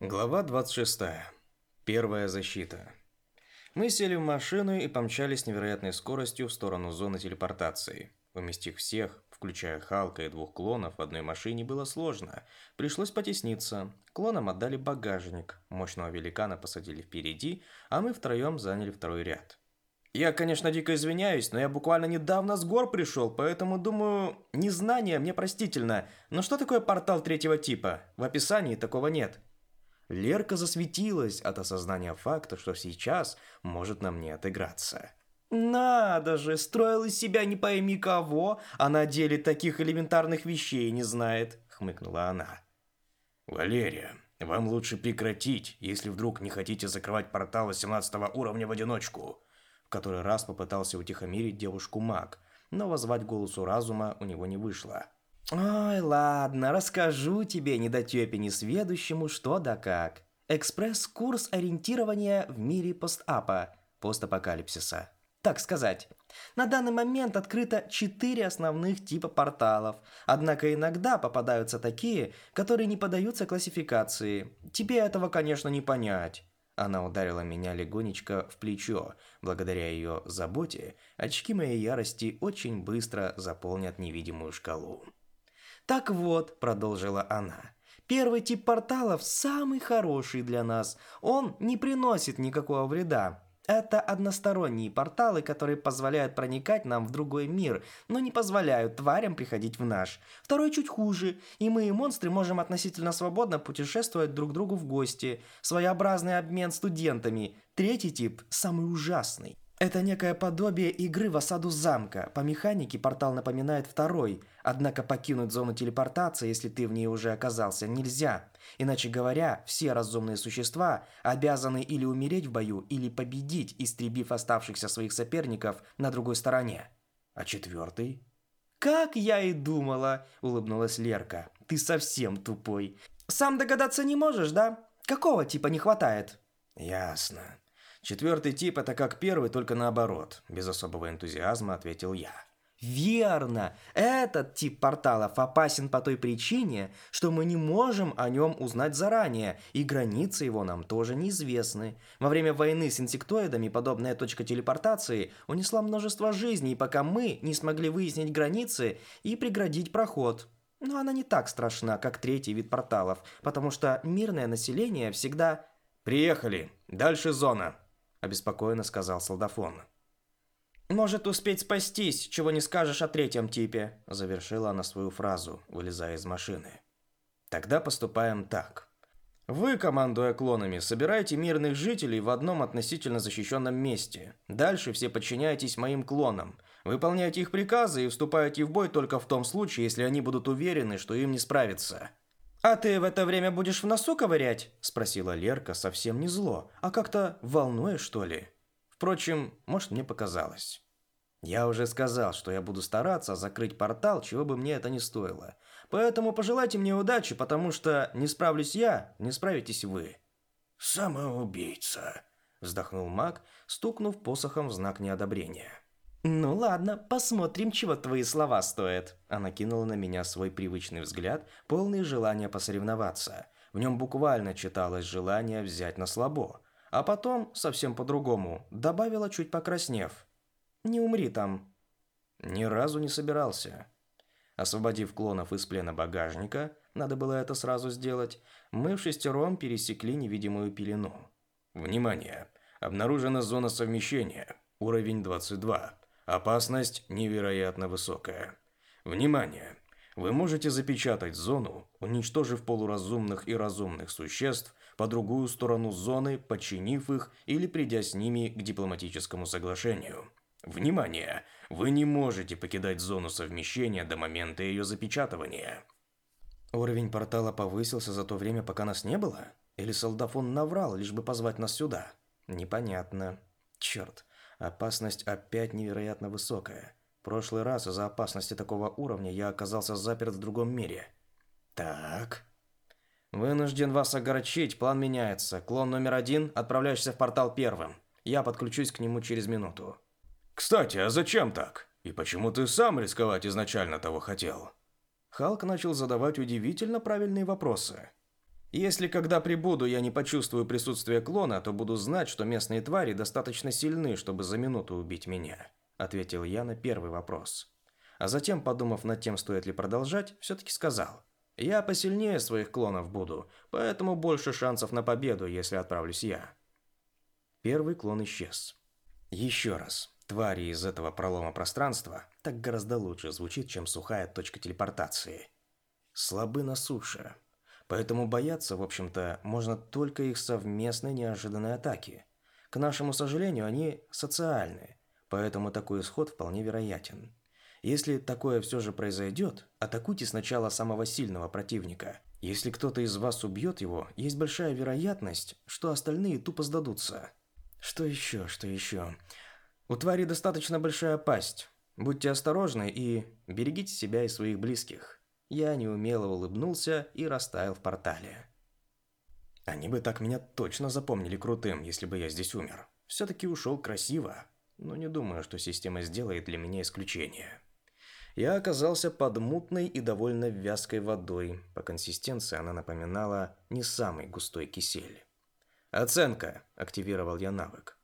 Глава 26. Первая защита. Мы сели в машину и помчались с невероятной скоростью в сторону зоны телепортации. Уместить всех, включая Халка и двух клонов, в одной машине было сложно. Пришлось потесниться. Клонам отдали багажник, мощного великана посадили впереди, а мы втроем заняли второй ряд. Я, конечно, дико извиняюсь, но я буквально недавно с гор пришел, поэтому, думаю, незнание мне простительно. Но что такое портал третьего типа? В описании такого нет. Лерка засветилась от осознания факта, что сейчас может нам не отыграться. Надо же, строил из себя не пойми кого, а на деле таких элементарных вещей не знает, хмыкнула она. Валерия, вам лучше прекратить, если вдруг не хотите закрывать портал 17 уровня в одиночку. В который раз попытался утихомирить девушку маг, но возвать голосу разума у него не вышло. Ой, ладно, расскажу тебе, недотепе сведущему, что да как. Экспресс-курс ориентирования в мире постапа, постапокалипсиса. Так сказать, на данный момент открыто четыре основных типа порталов, однако иногда попадаются такие, которые не поддаются классификации. Тебе этого, конечно, не понять. Она ударила меня легонечко в плечо. Благодаря ее заботе, очки моей ярости очень быстро заполнят невидимую шкалу. Так вот, продолжила она, первый тип порталов самый хороший для нас. Он не приносит никакого вреда. Это односторонние порталы, которые позволяют проникать нам в другой мир, но не позволяют тварям приходить в наш. Второй чуть хуже, и мы и монстры можем относительно свободно путешествовать друг другу в гости. Своеобразный обмен студентами. Третий тип – самый ужасный. Это некое подобие игры в осаду замка. По механике портал напоминает второй, однако покинуть зону телепортации, если ты в ней уже оказался, нельзя. Иначе говоря, все разумные существа обязаны или умереть в бою, или победить, истребив оставшихся своих соперников на другой стороне. А четвертый? «Как я и думала!» – улыбнулась Лерка. «Ты совсем тупой. Сам догадаться не можешь, да? Какого типа не хватает?» «Ясно», Четвертый тип – это как первый, только наоборот. Без особого энтузиазма ответил я. Верно. Этот тип порталов опасен по той причине, что мы не можем о нем узнать заранее, и границы его нам тоже неизвестны. Во время войны с инсектоидами подобная точка телепортации унесла множество жизней, пока мы не смогли выяснить границы и преградить проход. Но она не так страшна, как третий вид порталов, потому что мирное население всегда... «Приехали. Дальше зона», обеспокоенно сказал солдафон. «Может успеть спастись, чего не скажешь о третьем типе», – завершила она свою фразу, вылезая из машины. «Тогда поступаем так. Вы, командуя клонами, собираете мирных жителей в одном относительно защищенном месте. Дальше все подчиняетесь моим клонам. Выполняете их приказы и вступаете в бой только в том случае, если они будут уверены, что им не справиться». «А ты в это время будешь в носу ковырять?» – спросила Лерка совсем не зло, а как-то волнуя, что ли. Впрочем, может, мне показалось. Я уже сказал, что я буду стараться закрыть портал, чего бы мне это ни стоило. Поэтому пожелайте мне удачи, потому что не справлюсь я, не справитесь вы. Самоубийца, вздохнул маг, стукнув посохом в знак неодобрения. «Ну ладно, посмотрим, чего твои слова стоят». Она кинула на меня свой привычный взгляд, полный желания посоревноваться. В нем буквально читалось желание взять на слабо. А потом, совсем по-другому, добавила, чуть покраснев. «Не умри там». Ни разу не собирался. Освободив клонов из плена багажника, надо было это сразу сделать, мы в шестером пересекли невидимую пелену. «Внимание! Обнаружена зона совмещения. Уровень 22. Опасность невероятно высокая. Внимание! Вы можете запечатать зону, уничтожив полуразумных и разумных существ по другую сторону зоны, подчинив их или придя с ними к дипломатическому соглашению. Внимание! Вы не можете покидать зону совмещения до момента ее запечатывания. Уровень портала повысился за то время, пока нас не было? Или солдафон наврал, лишь бы позвать нас сюда? Непонятно. Черт, Опасность опять невероятно высокая. В прошлый раз из-за опасности такого уровня я оказался заперт в другом мире. Так. Вынужден вас огорчить, план меняется. Клон номер один, отправляешься в портал первым. Я подключусь к нему через минуту. Кстати, а зачем так? И почему ты сам рисковать изначально того хотел? Халк начал задавать удивительно правильные вопросы. Если когда прибуду, я не почувствую присутствие клона, то буду знать, что местные твари достаточно сильны, чтобы за минуту убить меня», — ответил я на первый вопрос. А затем, подумав над тем, стоит ли продолжать, все-таки сказал. «Я посильнее своих клонов буду, поэтому больше шансов на победу, если отправлюсь я». Первый клон исчез. Еще раз. Твари из этого пролома пространства так гораздо лучше звучит, чем сухая точка телепортации. Слабы на суше, Поэтому бояться, в общем-то, можно только их совместной неожиданной атаки. К нашему сожалению, они социальные, поэтому такой исход вполне вероятен. Если такое все же произойдет, атакуйте сначала самого сильного противника. Если кто-то из вас убьет его, есть большая вероятность, что остальные тупо сдадутся. Что еще, что еще? У твари достаточно большая пасть. Будьте осторожны и берегите себя и своих близких. Я неумело улыбнулся и растаял в портале. Они бы так меня точно запомнили крутым, если бы я здесь умер. Все-таки ушел красиво, но не думаю, что система сделает для меня исключение. Я оказался под мутной и довольно вязкой водой. По консистенции она напоминала не самый густой кисель. «Оценка!» – активировал я навык.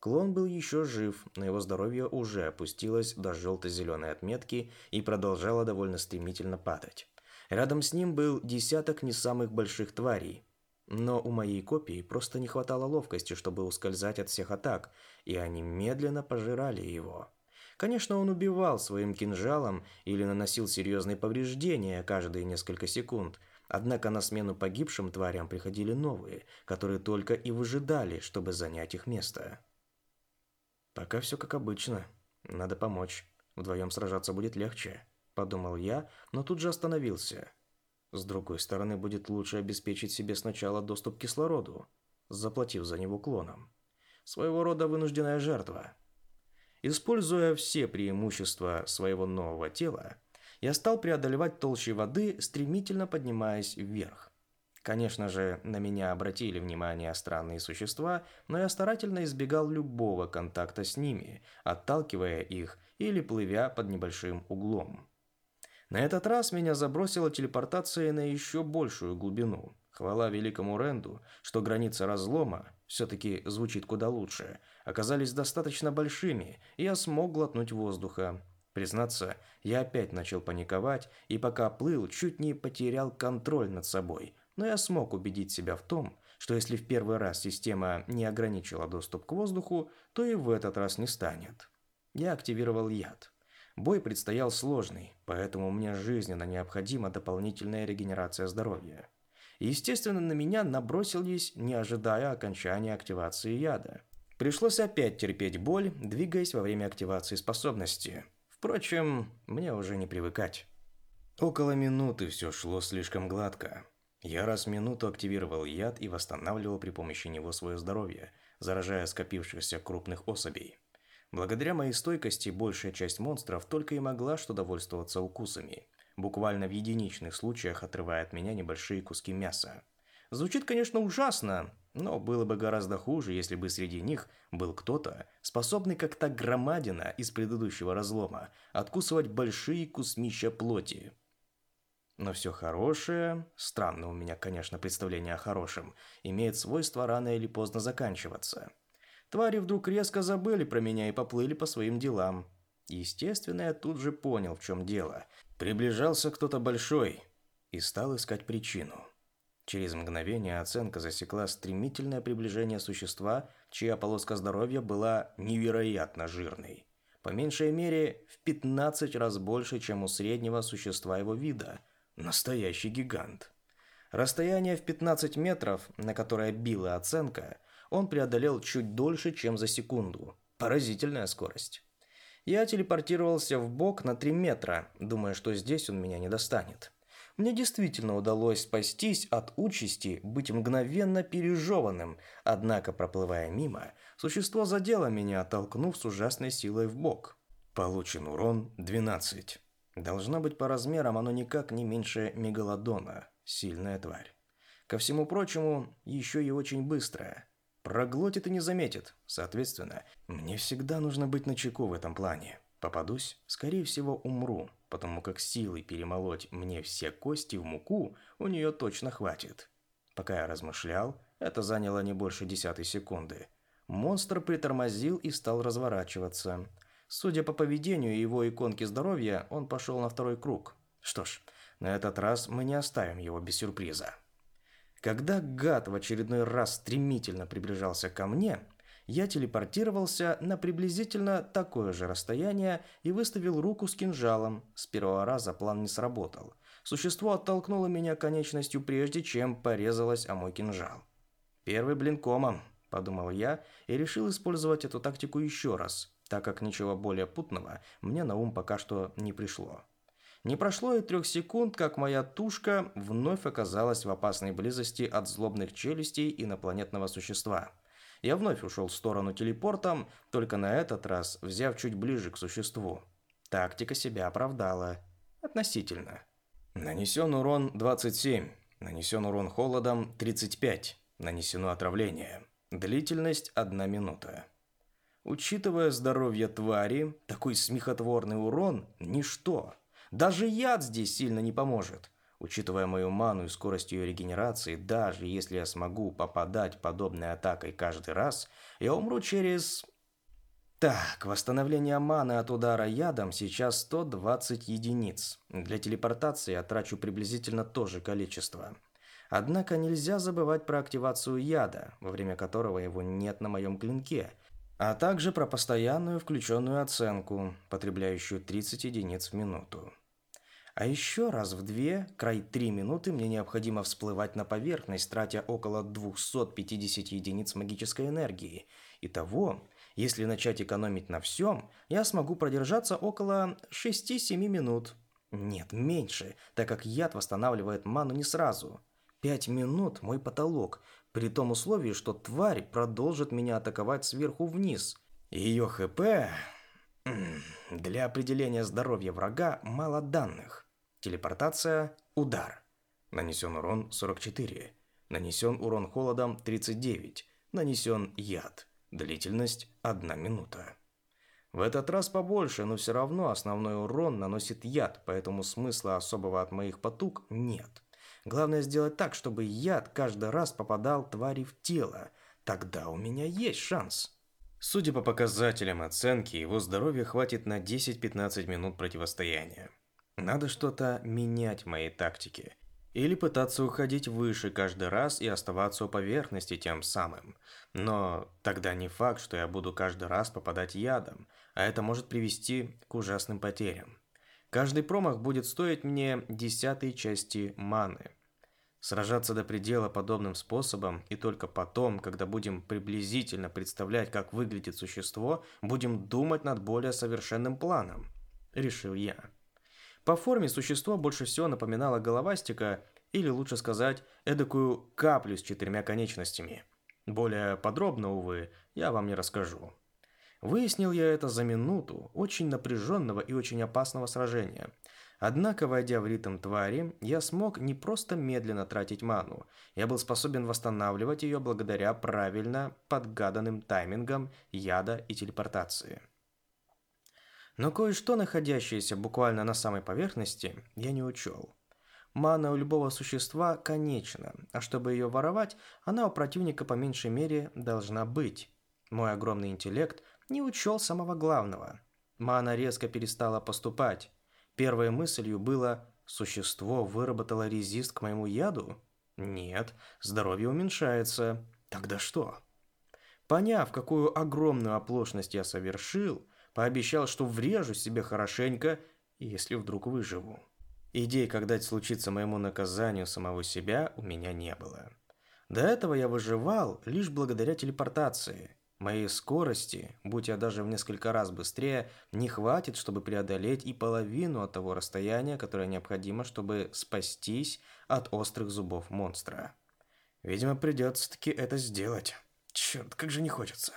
Клон был еще жив, но его здоровье уже опустилось до желто-зеленой отметки и продолжало довольно стремительно падать. Рядом с ним был десяток не самых больших тварей. Но у моей копии просто не хватало ловкости, чтобы ускользать от всех атак, и они медленно пожирали его. Конечно, он убивал своим кинжалом или наносил серьезные повреждения каждые несколько секунд, однако на смену погибшим тварям приходили новые, которые только и выжидали, чтобы занять их место. Пока все как обычно. Надо помочь. Вдвоем сражаться будет легче, подумал я, но тут же остановился. С другой стороны, будет лучше обеспечить себе сначала доступ к кислороду, заплатив за него клоном. Своего рода вынужденная жертва. Используя все преимущества своего нового тела, я стал преодолевать толщи воды, стремительно поднимаясь вверх. Конечно же, на меня обратили внимание странные существа, но я старательно избегал любого контакта с ними, отталкивая их или плывя под небольшим углом. На этот раз меня забросило телепортацией на еще большую глубину. Хвала великому Ренду, что границы разлома, все-таки звучит куда лучше, оказались достаточно большими, и я смог глотнуть воздуха, Признаться, я опять начал паниковать, и пока плыл, чуть не потерял контроль над собой, но я смог убедить себя в том, что если в первый раз система не ограничила доступ к воздуху, то и в этот раз не станет. Я активировал яд. Бой предстоял сложный, поэтому мне жизненно необходима дополнительная регенерация здоровья. Естественно, на меня набросились, не ожидая окончания активации яда. Пришлось опять терпеть боль, двигаясь во время активации способности. Впрочем, мне уже не привыкать. Около минуты все шло слишком гладко. Я раз в минуту активировал яд и восстанавливал при помощи него свое здоровье, заражая скопившихся крупных особей. Благодаря моей стойкости большая часть монстров только и могла что довольствоваться укусами, буквально в единичных случаях отрывая от меня небольшие куски мяса. Звучит, конечно, ужасно, но было бы гораздо хуже, если бы среди них был кто-то, способный как-то громадина из предыдущего разлома откусывать большие кусмища плоти. Но все хорошее, странно у меня, конечно, представление о хорошем, имеет свойство рано или поздно заканчиваться. Твари вдруг резко забыли про меня и поплыли по своим делам. Естественно, я тут же понял, в чем дело. Приближался кто-то большой и стал искать причину. Через мгновение оценка засекла стремительное приближение существа, чья полоска здоровья была невероятно жирной. По меньшей мере, в 15 раз больше, чем у среднего существа его вида – Настоящий гигант. Расстояние в 15 метров, на которое била оценка, он преодолел чуть дольше, чем за секунду. Поразительная скорость. Я телепортировался в бок на 3 метра, думая, что здесь он меня не достанет. Мне действительно удалось спастись от участи быть мгновенно пережеванным, однако, проплывая мимо, существо задело меня, оттолкнув с ужасной силой в бок. Получен урон 12 должна быть по размерам оно никак не меньше мегалодона, сильная тварь. Ко всему прочему, еще и очень быстрая. Проглотит и не заметит, соответственно. Мне всегда нужно быть начеку в этом плане. Попадусь, скорее всего, умру, потому как силы перемолоть мне все кости в муку у нее точно хватит. Пока я размышлял, это заняло не больше десятой секунды. Монстр притормозил и стал разворачиваться – Судя по поведению его иконки здоровья, он пошел на второй круг. Что ж, на этот раз мы не оставим его без сюрприза. Когда гад в очередной раз стремительно приближался ко мне, я телепортировался на приблизительно такое же расстояние и выставил руку с кинжалом. С первого раза план не сработал. Существо оттолкнуло меня конечностью прежде, чем порезалось о мой кинжал. «Первый блин комом», – подумал я и решил использовать эту тактику еще раз – так как ничего более путного мне на ум пока что не пришло. Не прошло и трех секунд, как моя тушка вновь оказалась в опасной близости от злобных челюстей инопланетного существа. Я вновь ушел в сторону телепорта, только на этот раз взяв чуть ближе к существу. Тактика себя оправдала. Относительно. Нанесен урон 27, нанесен урон холодом 35, нанесено отравление. Длительность 1 минута. Учитывая здоровье твари, такой смехотворный урон – ничто. Даже яд здесь сильно не поможет. Учитывая мою ману и скорость ее регенерации, даже если я смогу попадать подобной атакой каждый раз, я умру через... Так, восстановление маны от удара ядом сейчас 120 единиц. Для телепортации я трачу приблизительно то же количество. Однако нельзя забывать про активацию яда, во время которого его нет на моем клинке – а также про постоянную включенную оценку, потребляющую 30 единиц в минуту. А еще раз в две, край три минуты мне необходимо всплывать на поверхность, тратя около 250 единиц магической энергии. Итого, если начать экономить на всем, я смогу продержаться около 6-7 минут. Нет, меньше, так как яд восстанавливает ману не сразу. 5 минут – мой потолок, при том условии, что тварь продолжит меня атаковать сверху вниз. Ее ХП... Для определения здоровья врага мало данных. Телепортация, удар. Нанесен урон 44. Нанесен урон холодом 39. Нанесен яд. Длительность 1 минута. В этот раз побольше, но все равно основной урон наносит яд, поэтому смысла особого от моих потуг нет. Главное сделать так, чтобы яд каждый раз попадал твари в тело. Тогда у меня есть шанс. Судя по показателям оценки, его здоровья хватит на 10-15 минут противостояния. Надо что-то менять в моей тактике. Или пытаться уходить выше каждый раз и оставаться у поверхности тем самым. Но тогда не факт, что я буду каждый раз попадать ядом, а это может привести к ужасным потерям. Каждый промах будет стоить мне десятой части маны – Сражаться до предела подобным способом, и только потом, когда будем приблизительно представлять, как выглядит существо, будем думать над более совершенным планом», — решил я. По форме существо больше всего напоминало головастика, или лучше сказать, эдакую каплю с четырьмя конечностями. Более подробно, увы, я вам не расскажу. Выяснил я это за минуту очень напряженного и очень опасного сражения — Однако, войдя в ритм твари, я смог не просто медленно тратить ману, я был способен восстанавливать ее благодаря правильно подгаданным таймингам яда и телепортации. Но кое-что, находящееся буквально на самой поверхности, я не учел. Мана у любого существа конечна, а чтобы ее воровать, она у противника по меньшей мере должна быть. Мой огромный интеллект не учел самого главного. Мана резко перестала поступать. Первой мыслью было «Существо выработало резист к моему яду?» Нет, здоровье уменьшается. Тогда что? Поняв, какую огромную оплошность я совершил, пообещал, что врежу себе хорошенько, если вдруг выживу. Идей, когда дать случиться моему наказанию самого себя, у меня не было. До этого я выживал лишь благодаря телепортации. Моей скорости, будь я даже в несколько раз быстрее, не хватит, чтобы преодолеть и половину от того расстояния, которое необходимо, чтобы спастись от острых зубов монстра. Видимо, придется-таки это сделать. Черт, как же не хочется.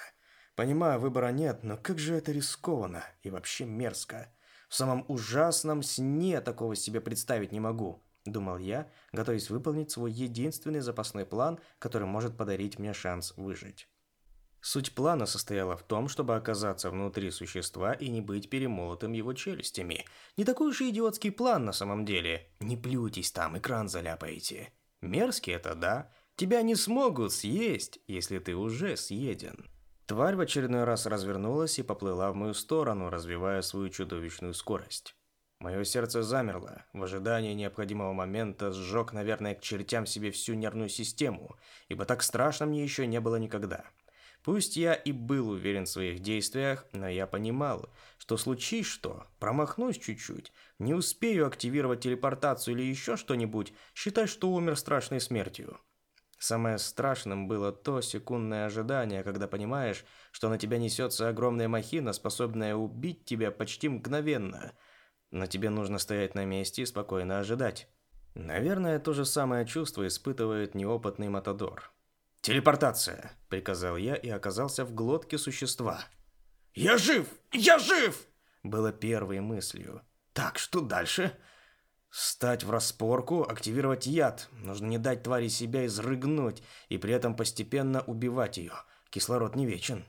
Понимаю, выбора нет, но как же это рискованно и вообще мерзко. В самом ужасном сне такого себе представить не могу, думал я, готовясь выполнить свой единственный запасной план, который может подарить мне шанс выжить. Суть плана состояла в том, чтобы оказаться внутри существа и не быть перемолотым его челюстями. Не такой уж и идиотский план на самом деле. Не плюйтесь там, экран заляпаете. Мерзкий это да. Тебя не смогут съесть, если ты уже съеден. Тварь в очередной раз развернулась и поплыла в мою сторону, развивая свою чудовищную скорость. Мое сердце замерло. В ожидании необходимого момента сжег, наверное, к чертям себе всю нервную систему, ибо так страшно мне еще не было никогда. Пусть я и был уверен в своих действиях, но я понимал, что случись что, промахнусь чуть-чуть, не успею активировать телепортацию или еще что-нибудь, считай, что умер страшной смертью. Самое страшным было то секундное ожидание, когда понимаешь, что на тебя несется огромная махина, способная убить тебя почти мгновенно. Но тебе нужно стоять на месте и спокойно ожидать. Наверное, то же самое чувство испытывает неопытный Матадор. «Телепортация!» — приказал я и оказался в глотке существа. «Я жив! Я жив!» — было первой мыслью. «Так, что дальше?» Стать в распорку, активировать яд. Нужно не дать твари себя изрыгнуть и при этом постепенно убивать ее. Кислород не вечен.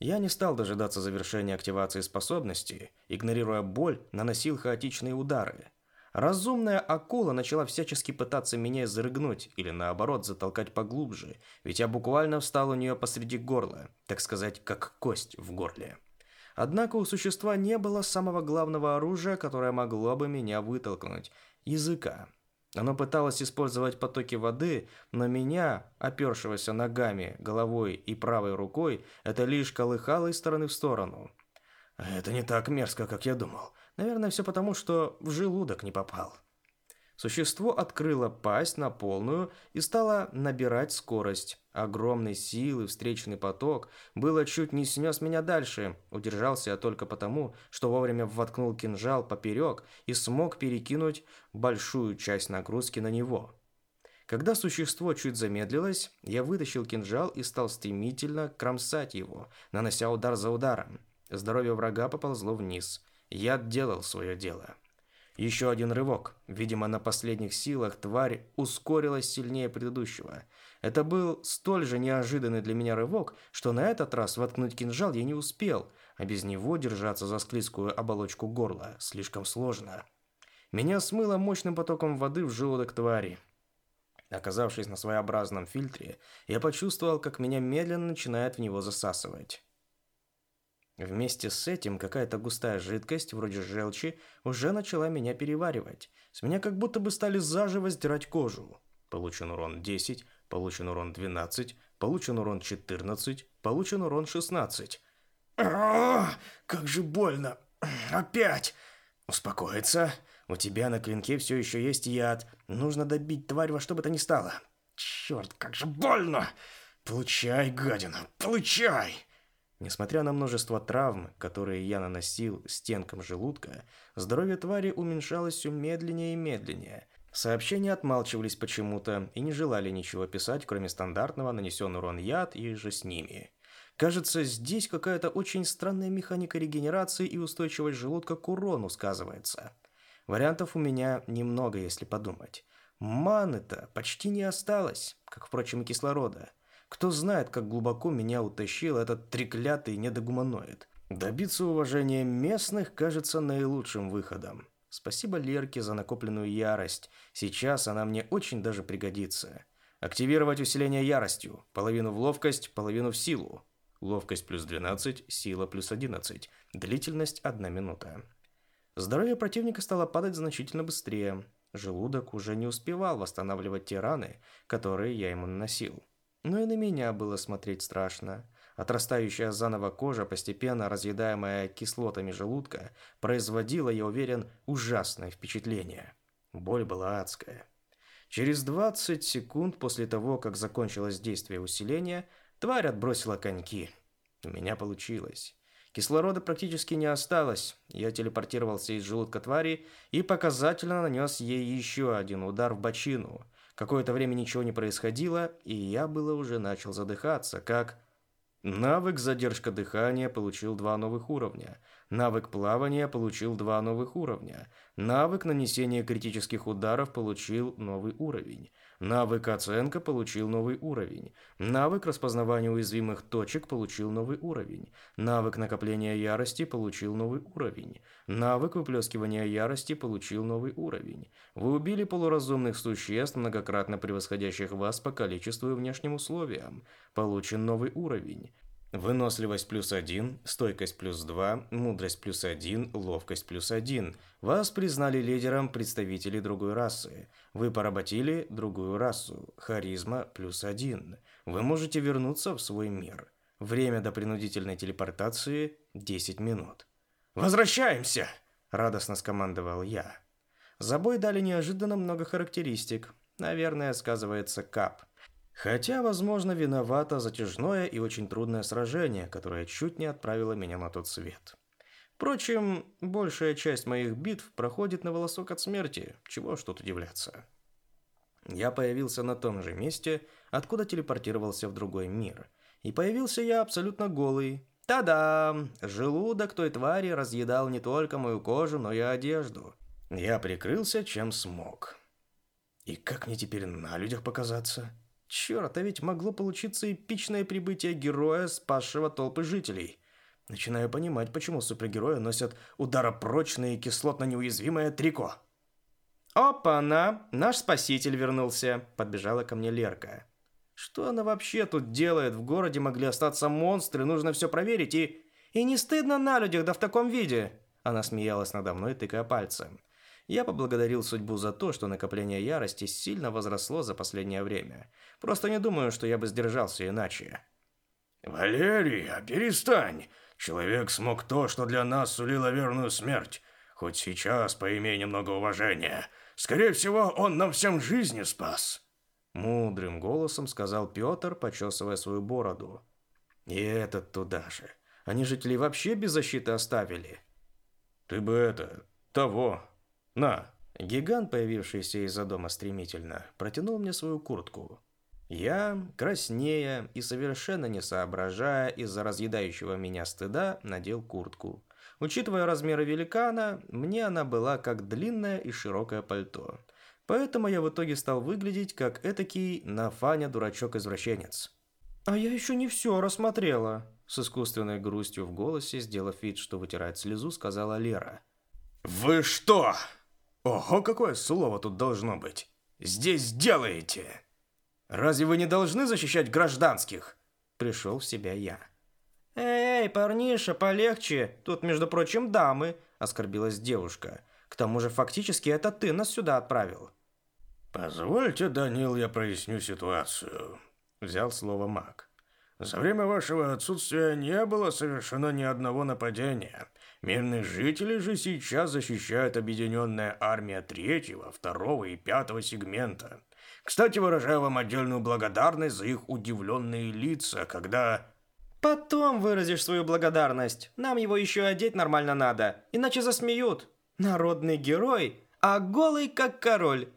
Я не стал дожидаться завершения активации способности, игнорируя боль, наносил хаотичные удары. Разумная акула начала всячески пытаться меня изрыгнуть или наоборот затолкать поглубже, ведь я буквально встал у нее посреди горла, так сказать, как кость в горле. Однако у существа не было самого главного оружия, которое могло бы меня вытолкнуть – языка. Оно пыталось использовать потоки воды, но меня, опершегося ногами, головой и правой рукой, это лишь колыхало из стороны в сторону. «А «Это не так мерзко, как я думал. Наверное, все потому, что в желудок не попал. Существо открыло пасть на полную и стало набирать скорость. Огромной силы встречный поток было чуть не снес меня дальше. Удержался я только потому, что вовремя воткнул кинжал поперек и смог перекинуть большую часть нагрузки на него. Когда существо чуть замедлилось, я вытащил кинжал и стал стремительно кромсать его, нанося удар за ударом. Здоровье врага поползло вниз – я делал свое дело. Еще один рывок. Видимо, на последних силах тварь ускорилась сильнее предыдущего. Это был столь же неожиданный для меня рывок, что на этот раз воткнуть кинжал я не успел, а без него держаться за склизкую оболочку горла слишком сложно. Меня смыло мощным потоком воды в желудок твари. Оказавшись на своеобразном фильтре, я почувствовал, как меня медленно начинает в него засасывать. Вместе с этим какая-то густая жидкость, вроде желчи, уже начала меня переваривать. С меня как будто бы стали заживо сдирать кожу. Получен урон 10, получен урон 12, получен урон 14, получен урон 16. А, как же больно! Опять! Успокоиться. У тебя на клинке все еще есть яд. Нужно добить тварь во что бы то ни стало. Черт, как же больно! Получай, гадина, получай! Несмотря на множество травм, которые я наносил стенкам желудка, здоровье твари уменьшалось все медленнее и медленнее. Сообщения отмалчивались почему-то и не желали ничего писать, кроме стандартного нанесен урон яд и же с ними. Кажется, здесь какая-то очень странная механика регенерации и устойчивость желудка к урону сказывается. Вариантов у меня немного, если подумать. Маны-то почти не осталось, как, впрочем, и кислорода. Кто знает, как глубоко меня утащил этот треклятый недогуманоид. Добиться уважения местных кажется наилучшим выходом. Спасибо Лерке за накопленную ярость. Сейчас она мне очень даже пригодится. Активировать усиление яростью. Половину в ловкость, половину в силу. Ловкость плюс 12, сила плюс 11. Длительность 1 минута. Здоровье противника стало падать значительно быстрее. Желудок уже не успевал восстанавливать те раны, которые я ему наносил. Но и на меня было смотреть страшно. Отрастающая заново кожа, постепенно разъедаемая кислотами желудка, производила, я уверен, ужасное впечатление. Боль была адская. Через 20 секунд после того, как закончилось действие усиления, тварь отбросила коньки. У меня получилось. Кислорода практически не осталось. Я телепортировался из желудка твари и показательно нанес ей еще один удар в бочину – Какое-то время ничего не происходило, и я было уже начал задыхаться, как... Навык задержка дыхания получил два новых уровня. Навык плавания получил два новых уровня. Навык нанесения критических ударов получил новый уровень. Навык оценка получил новый уровень. Навык распознавания уязвимых точек получил новый уровень. Навык накопления ярости получил новый уровень. Навык выплескивания ярости получил новый уровень. Вы убили полуразумных существ, многократно превосходящих вас по количеству и внешним условиям. Получен новый уровень. Выносливость плюс 1, стойкость плюс 2, мудрость плюс 1, ловкость плюс 1. Вас признали лидером представителей другой расы. Вы поработили другую расу. Харизма плюс 1. Вы можете вернуться в свой мир. Время до принудительной телепортации 10 минут. «Возвращаемся!» – радостно скомандовал я. Забой дали неожиданно много характеристик. Наверное, сказывается кап – Хотя, возможно, виновата затяжное и очень трудное сражение, которое чуть не отправило меня на тот свет. Впрочем, большая часть моих битв проходит на волосок от смерти, чего что тут удивляться. Я появился на том же месте, откуда телепортировался в другой мир. И появился я абсолютно голый. Та-дам! Желудок той твари разъедал не только мою кожу, но и одежду. Я прикрылся, чем смог. И как мне теперь на людях показаться? Черт, а ведь могло получиться эпичное прибытие героя, спасшего толпы жителей. Начинаю понимать, почему супергерои носят ударопрочное и кислотно-неуязвимое трико. «Опа-на! Наш спаситель вернулся!» – подбежала ко мне Лерка. «Что она вообще тут делает? В городе могли остаться монстры, нужно все проверить и...» «И не стыдно на людях, да в таком виде!» Она смеялась надо мной, тыкая пальцем. Я поблагодарил судьбу за то, что накопление ярости сильно возросло за последнее время. Просто не думаю, что я бы сдержался иначе. Валерий, а перестань! Человек смог то, что для нас сулило верную смерть. Хоть сейчас поимей немного уважения. Скорее всего, он нам всем жизни спас!» Мудрым голосом сказал Петр, почесывая свою бороду. «И этот туда же. Они жителей вообще без защиты оставили». «Ты бы это... того...» На. Гигант, появившийся из-за дома стремительно, протянул мне свою куртку. Я, краснея и совершенно не соображая из-за разъедающего меня стыда, надел куртку. Учитывая размеры великана, мне она была как длинное и широкое пальто. Поэтому я в итоге стал выглядеть как этакий нафаня-дурачок-извращенец. «А я еще не все рассмотрела», — с искусственной грустью в голосе, сделав вид, что вытирает слезу, сказала Лера. «Вы что?» Ого, какое слово тут должно быть. Здесь делаете. Разве вы не должны защищать гражданских? Пришел в себя я. Эй, парниша, полегче. Тут, между прочим, дамы, оскорбилась девушка. К тому же, фактически, это ты нас сюда отправил. Позвольте, Данил, я проясню ситуацию. Взял слово маг. За время вашего отсутствия не было совершено ни одного нападения. Мирные жители же сейчас защищают объединенная армия третьего, второго и пятого сегмента. Кстати, выражаю вам отдельную благодарность за их удивленные лица, когда... Потом выразишь свою благодарность. Нам его еще одеть нормально надо, иначе засмеют. Народный герой, а голый как король.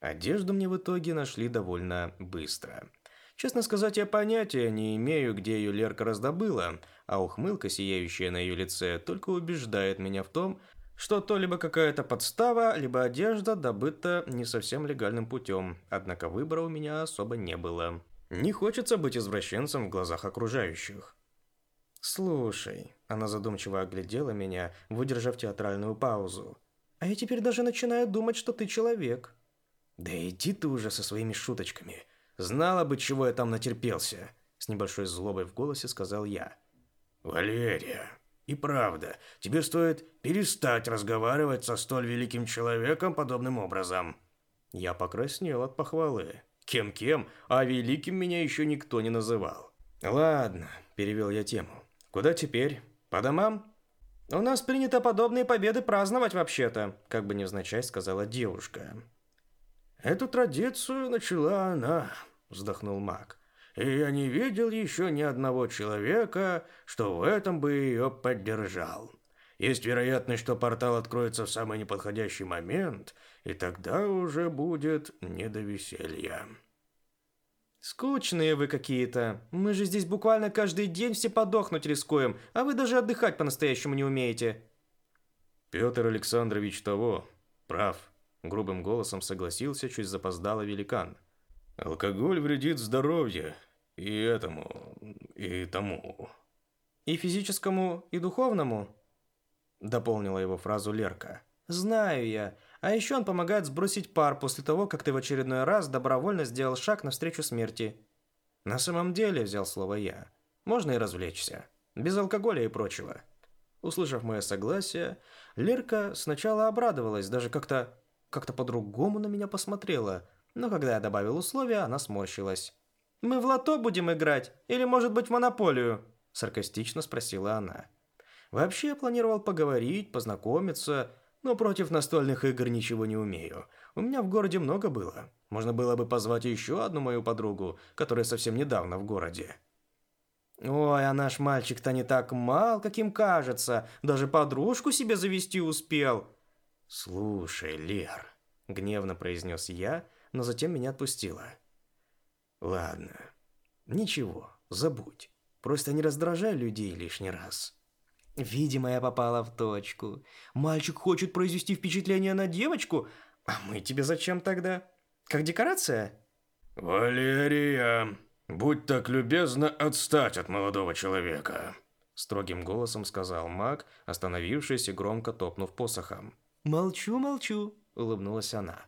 Одежду мне в итоге нашли довольно быстро. Честно сказать, я понятия не имею, где ее Лерка раздобыла, а ухмылка, сияющая на ее лице, только убеждает меня в том, что то либо какая-то подстава, либо одежда добыта не совсем легальным путем, однако выбора у меня особо не было. Не хочется быть извращенцем в глазах окружающих. «Слушай», — она задумчиво оглядела меня, выдержав театральную паузу, «а я теперь даже начинаю думать, что ты человек». «Да иди ты уже со своими шуточками. Знала бы, чего я там натерпелся», — с небольшой злобой в голосе сказал я. Валерия, и правда, тебе стоит перестать разговаривать со столь великим человеком подобным образом. Я покраснел от похвалы. Кем-кем, а великим меня еще никто не называл. Ладно, перевел я тему. Куда теперь? По домам? У нас принято подобные победы праздновать вообще-то, как бы невзначай сказала девушка. Эту традицию начала она, вздохнул Мак и я не видел еще ни одного человека, что в этом бы ее поддержал. Есть вероятность, что портал откроется в самый неподходящий момент, и тогда уже будет не до веселья. Скучные вы какие-то. Мы же здесь буквально каждый день все подохнуть рискуем, а вы даже отдыхать по-настоящему не умеете. Петр Александрович того, прав, грубым голосом согласился чуть запоздало великан. Алкоголь вредит здоровью и этому, и тому. И физическому, и духовному, дополнила его фразу Лерка. Знаю я. А еще он помогает сбросить пар после того, как ты в очередной раз добровольно сделал шаг навстречу смерти. На самом деле, взял слово я. Можно и развлечься, без алкоголя и прочего. Услышав мое согласие, Лерка сначала обрадовалась, даже как-то как-то по-другому на меня посмотрела, но когда я добавил условия, она сморщилась. «Мы в лото будем играть? Или, может быть, в монополию?» – саркастично спросила она. «Вообще, я планировал поговорить, познакомиться, но против настольных игр ничего не умею. У меня в городе много было. Можно было бы позвать еще одну мою подругу, которая совсем недавно в городе». «Ой, а наш мальчик-то не так мал, каким кажется. Даже подружку себе завести успел». «Слушай, Лер», – гневно произнес я – но затем меня отпустила. Ладно. Ничего, забудь. Просто не раздражай людей лишний раз. Видимо, я попала в точку. Мальчик хочет произвести впечатление на девочку, а мы тебе зачем тогда? Как декорация? Валерия, будь так любезна отстать от молодого человека, строгим голосом сказал маг, остановившись и громко топнув посохом. Молчу, молчу, улыбнулась она.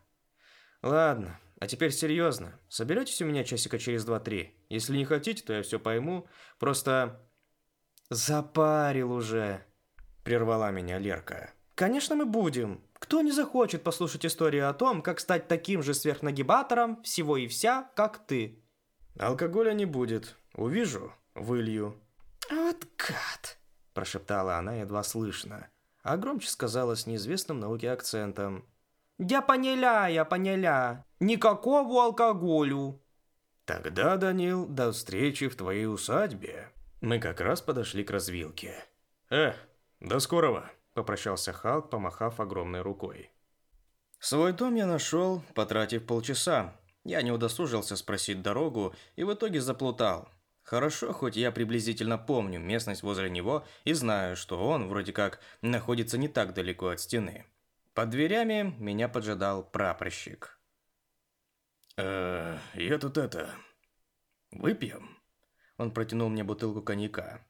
Ладно, а теперь серьезно. Соберетесь у меня часика через два-три. Если не хотите, то я все пойму. Просто запарил уже, прервала меня Лерка. Конечно, мы будем. Кто не захочет послушать историю о том, как стать таким же сверхнагибатором всего и вся, как ты? Алкоголя не будет. Увижу, вылью. Вот гад, прошептала она едва слышно, а громче сказала с неизвестным науке акцентом. Я поняла, я поняла. Никакого алкоголю. Тогда, Данил, до встречи в твоей усадьбе. Мы как раз подошли к развилке. Э, до скорого, попрощался Халк, помахав огромной рукой. Свой дом я нашел, потратив полчаса. Я не удосужился спросить дорогу и в итоге заплутал. Хорошо, хоть я приблизительно помню местность возле него и знаю, что он вроде как находится не так далеко от стены. Под дверями меня поджидал прапорщик. «Э, я тут это... выпьем?» Он протянул мне бутылку коньяка.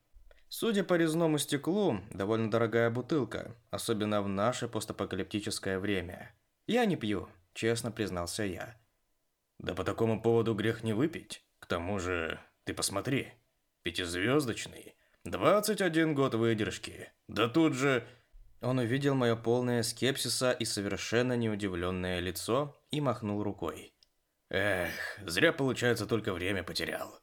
Судя по резному стеклу, довольно дорогая бутылка, особенно в наше постапокалиптическое время. «Я не пью», — честно признался я. «Да по такому поводу грех не выпить. К тому же, ты посмотри. Пятизвездочный. 21 год выдержки. Да тут же он увидел мое полное скепсиса и совершенно неудивленное лицо и махнул рукой. «Эх, зря, получается, только время потерял».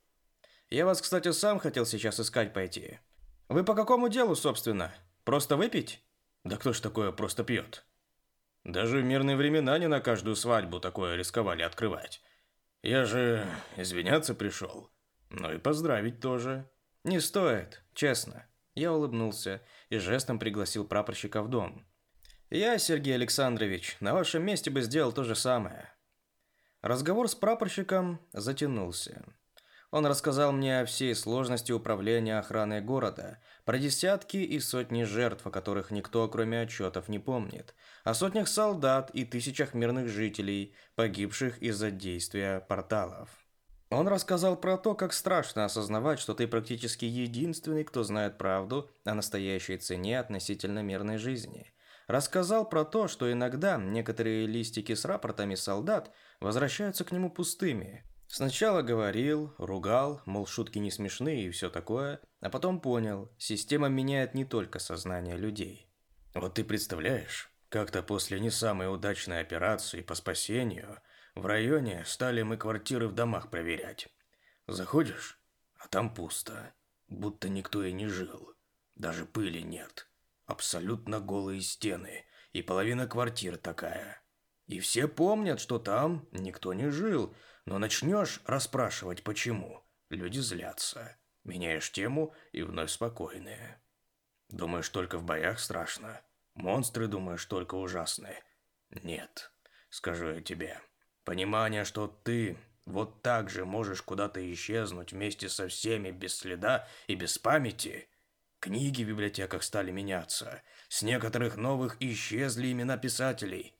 «Я вас, кстати, сам хотел сейчас искать пойти. Вы по какому делу, собственно? Просто выпить?» «Да кто ж такое просто пьет?» «Даже в мирные времена не на каждую свадьбу такое рисковали открывать. Я же извиняться пришел. Ну и поздравить тоже». «Не стоит, честно. Я улыбнулся и жестом пригласил прапорщика в дом. «Я, Сергей Александрович, на вашем месте бы сделал то же самое». Разговор с прапорщиком затянулся. Он рассказал мне о всей сложности управления охраной города, про десятки и сотни жертв, о которых никто, кроме отчетов, не помнит, о сотнях солдат и тысячах мирных жителей, погибших из-за действия порталов. Он рассказал про то, как страшно осознавать, что ты практически единственный, кто знает правду о настоящей цене относительно мирной жизни. Рассказал про то, что иногда некоторые листики с рапортами солдат возвращаются к нему пустыми. Сначала говорил, ругал, мол, шутки не смешные и все такое, а потом понял, система меняет не только сознание людей. Вот ты представляешь, как-то после не самой удачной операции по спасению – в районе стали мы квартиры в домах проверять. Заходишь, а там пусто, будто никто и не жил. Даже пыли нет. Абсолютно голые стены, и половина квартир такая. И все помнят, что там никто не жил, но начнешь расспрашивать почему. Люди злятся. Меняешь тему и вновь спокойные. Думаешь, только в боях страшно? Монстры, думаешь, только ужасные? Нет, скажу я тебе. Понимание, что ты вот так же можешь куда-то исчезнуть вместе со всеми без следа и без памяти. Книги в библиотеках стали меняться. С некоторых новых исчезли имена писателей.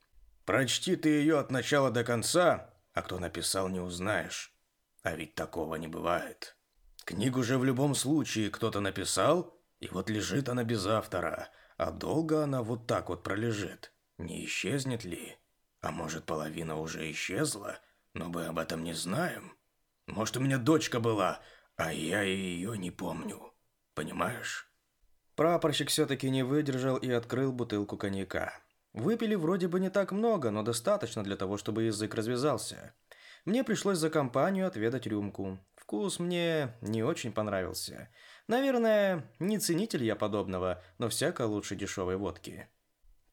Прочти ты ее от начала до конца, а кто написал, не узнаешь. А ведь такого не бывает. Книгу же в любом случае кто-то написал, и вот лежит она без автора, а долго она вот так вот пролежит. Не исчезнет ли? А может, половина уже исчезла, но мы об этом не знаем. Может, у меня дочка была, а я ее не помню. Понимаешь? Прапорщик все-таки не выдержал и открыл бутылку коньяка. Выпили вроде бы не так много, но достаточно для того, чтобы язык развязался. Мне пришлось за компанию отведать рюмку. Вкус мне не очень понравился. Наверное, не ценитель я подобного, но всяко лучше дешевой водки.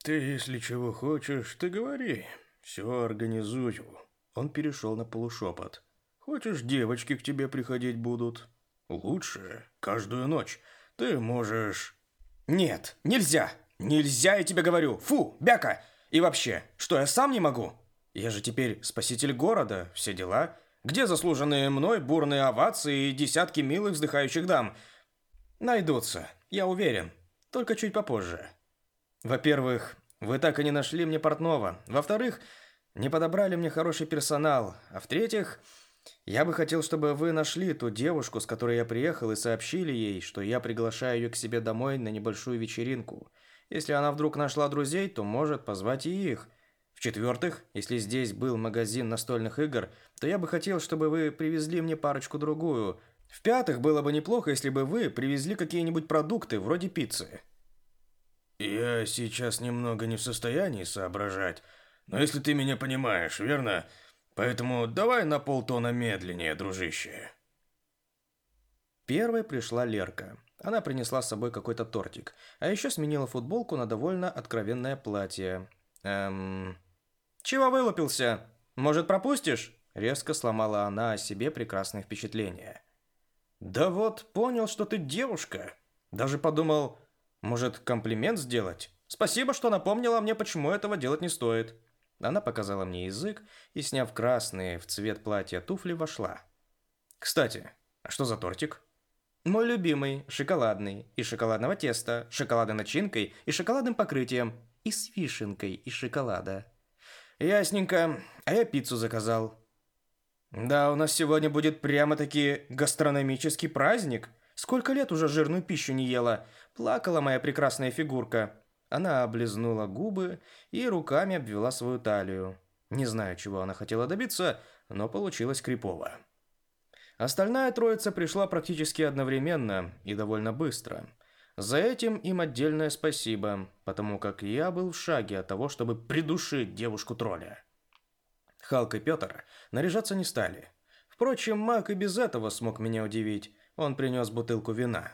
«Ты, если чего хочешь, ты говори. Все организую». Он перешел на полушепот. «Хочешь, девочки к тебе приходить будут?» «Лучше. Каждую ночь. Ты можешь...» «Нет, нельзя! Нельзя, я тебе говорю! Фу, бяка! И вообще, что я сам не могу? Я же теперь спаситель города, все дела. Где заслуженные мной бурные овации и десятки милых вздыхающих дам?» «Найдутся, я уверен. Только чуть попозже». Во-первых, вы так и не нашли мне портного. Во-вторых, не подобрали мне хороший персонал. А в-третьих, я бы хотел, чтобы вы нашли ту девушку, с которой я приехал, и сообщили ей, что я приглашаю ее к себе домой на небольшую вечеринку. Если она вдруг нашла друзей, то может позвать и их. В-четвертых, если здесь был магазин настольных игр, то я бы хотел, чтобы вы привезли мне парочку-другую. В-пятых, было бы неплохо, если бы вы привезли какие-нибудь продукты, вроде пиццы. Я сейчас немного не в состоянии соображать, но если ты меня понимаешь, верно? Поэтому давай на полтона медленнее, дружище. Первой пришла Лерка. Она принесла с собой какой-то тортик, а еще сменила футболку на довольно откровенное платье. Эм... «Чего вылупился? Может, пропустишь?» Резко сломала она о себе прекрасное впечатление. «Да вот, понял, что ты девушка. Даже подумал, может, комплимент сделать? Спасибо, что напомнила мне, почему этого делать не стоит. Она показала мне язык и, сняв красные в цвет платья туфли, вошла. Кстати, а что за тортик? Мой любимый, шоколадный, и шоколадного теста, шоколадной начинкой и шоколадным покрытием, и с вишенкой и шоколада. Ясненько, а я пиццу заказал. Да, у нас сегодня будет прямо-таки гастрономический праздник – Сколько лет уже жирную пищу не ела. Плакала моя прекрасная фигурка. Она облизнула губы и руками обвела свою талию. Не знаю, чего она хотела добиться, но получилось крипово. Остальная троица пришла практически одновременно и довольно быстро. За этим им отдельное спасибо, потому как я был в шаге от того, чтобы придушить девушку-тролля. Халк и Петр наряжаться не стали. Впрочем, Мак и без этого смог меня удивить. Он принес бутылку вина.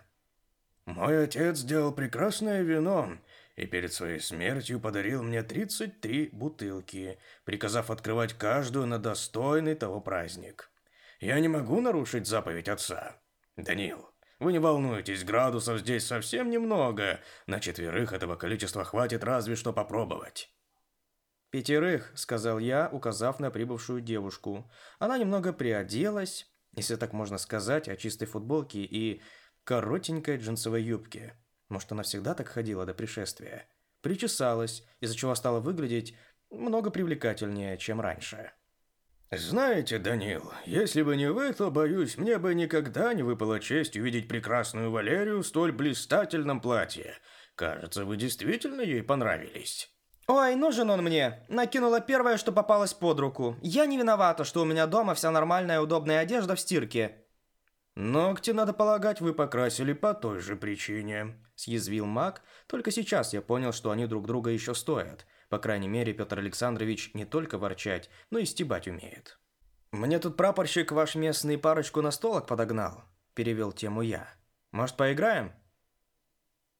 «Мой отец сделал прекрасное вино и перед своей смертью подарил мне 33 бутылки, приказав открывать каждую на достойный того праздник. Я не могу нарушить заповедь отца. Данил, вы не волнуйтесь, градусов здесь совсем немного. На четверых этого количества хватит разве что попробовать. Пятерых, сказал я, указав на прибывшую девушку. Она немного приоделась, если так можно сказать, о чистой футболке и коротенькой джинсовой юбке. Может, она всегда так ходила до пришествия. Причесалась, из-за чего стала выглядеть много привлекательнее, чем раньше. «Знаете, Данил, если бы не вы, то, боюсь, мне бы никогда не выпала честь увидеть прекрасную Валерию в столь блистательном платье. Кажется, вы действительно ей понравились». Ой, нужен он мне. Накинула первое, что попалось под руку. Я не виновата, что у меня дома вся нормальная удобная одежда в стирке. Ногти, надо полагать, вы покрасили по той же причине. Съязвил маг. Только сейчас я понял, что они друг друга еще стоят. По крайней мере, Петр Александрович не только ворчать, но и стебать умеет. «Мне тут прапорщик ваш местный парочку на столок подогнал», – перевел тему я. «Может, поиграем?»